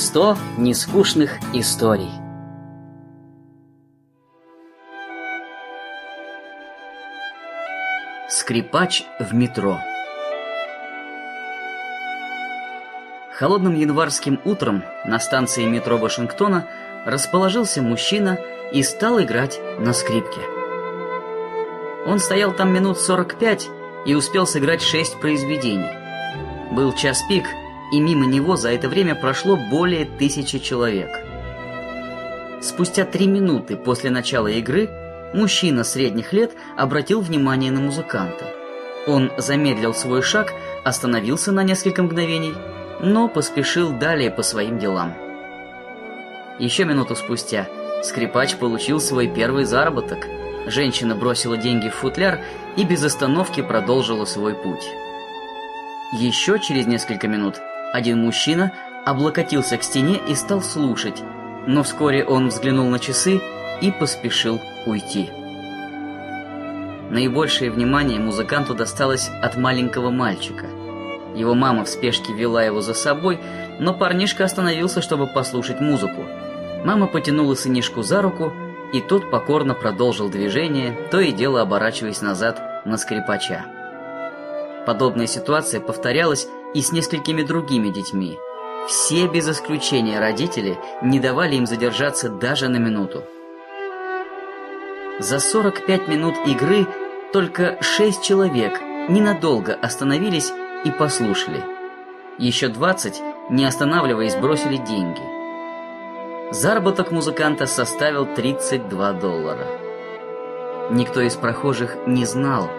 Сто нескучных историй. Скрипач в метро. Холодным январским утром на станции метро Вашингтона расположился мужчина и стал играть на скрипке. Он стоял там минут 45 и успел сыграть шесть произведений. Был час пик, и мимо него за это время прошло более тысячи человек. Спустя три минуты после начала игры мужчина средних лет обратил внимание на музыканта. Он замедлил свой шаг, остановился на несколько мгновений, но поспешил далее по своим делам. Еще минуту спустя скрипач получил свой первый заработок. Женщина бросила деньги в футляр и без остановки продолжила свой путь. Еще через несколько минут один мужчина облокотился к стене и стал слушать, но вскоре он взглянул на часы и поспешил уйти. Наибольшее внимание музыканту досталось от маленького мальчика. Его мама в спешке вела его за собой, но парнишка остановился, чтобы послушать музыку. Мама потянула сынишку за руку, и тот покорно продолжил движение, то и дело оборачиваясь назад на скрипача. Подобная ситуация повторялась и с несколькими другими детьми. Все без исключения родители не давали им задержаться даже на минуту. За 45 минут игры только 6 человек ненадолго остановились и послушали. Еще 20, не останавливаясь, бросили деньги. Заработок музыканта составил 32 доллара. Никто из прохожих не знал,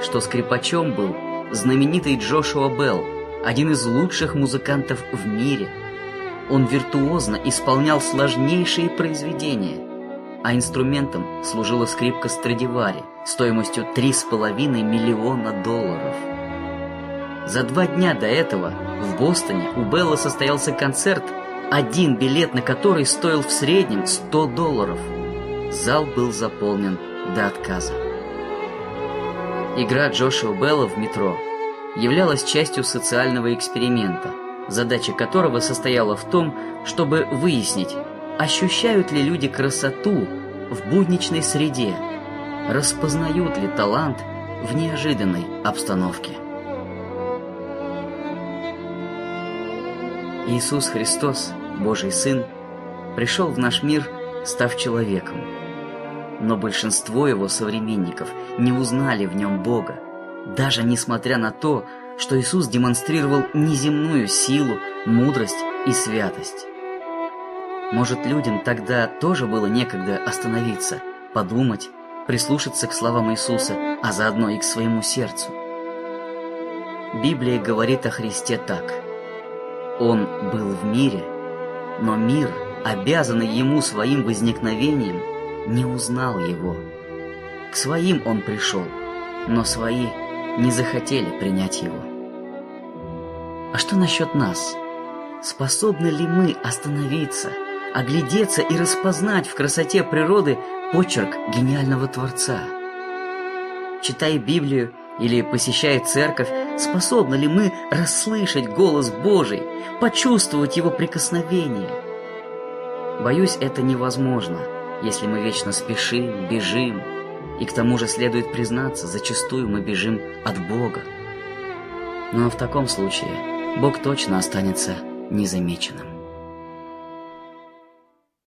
что скрипачом был знаменитый Джошуа Белл, один из лучших музыкантов в мире. Он виртуозно исполнял сложнейшие произведения, а инструментом служила скрипка Страдивари стоимостью 3,5 миллиона долларов. За два дня до этого в Бостоне у Белла состоялся концерт, один билет на который стоил в среднем 100 долларов. Зал был заполнен до отказа. Игра Джошуа Белла в метро являлась частью социального эксперимента, задача которого состояла в том, чтобы выяснить, ощущают ли люди красоту в будничной среде, распознают ли талант в неожиданной обстановке. Иисус Христос, Божий Сын, пришел в наш мир, став человеком. Но большинство его современников не узнали в нем Бога, даже несмотря на то, что Иисус демонстрировал неземную силу, мудрость и святость. Может, людям тогда тоже было некогда остановиться, подумать, прислушаться к словам Иисуса, а заодно и к своему сердцу. Библия говорит о Христе так. Он был в мире, но мир, обязанный ему своим возникновением, не узнал его. К своим он пришел, но свои не захотели принять его. А что насчет нас? Способны ли мы остановиться, оглядеться и распознать в красоте природы почерк гениального Творца? Читая Библию или посещая церковь, способны ли мы расслышать голос Божий, почувствовать его прикосновение? Боюсь, это невозможно, если мы вечно спешим, бежим, и к тому же следует признаться, зачастую мы бежим от Бога. Но в таком случае Бог точно останется незамеченным.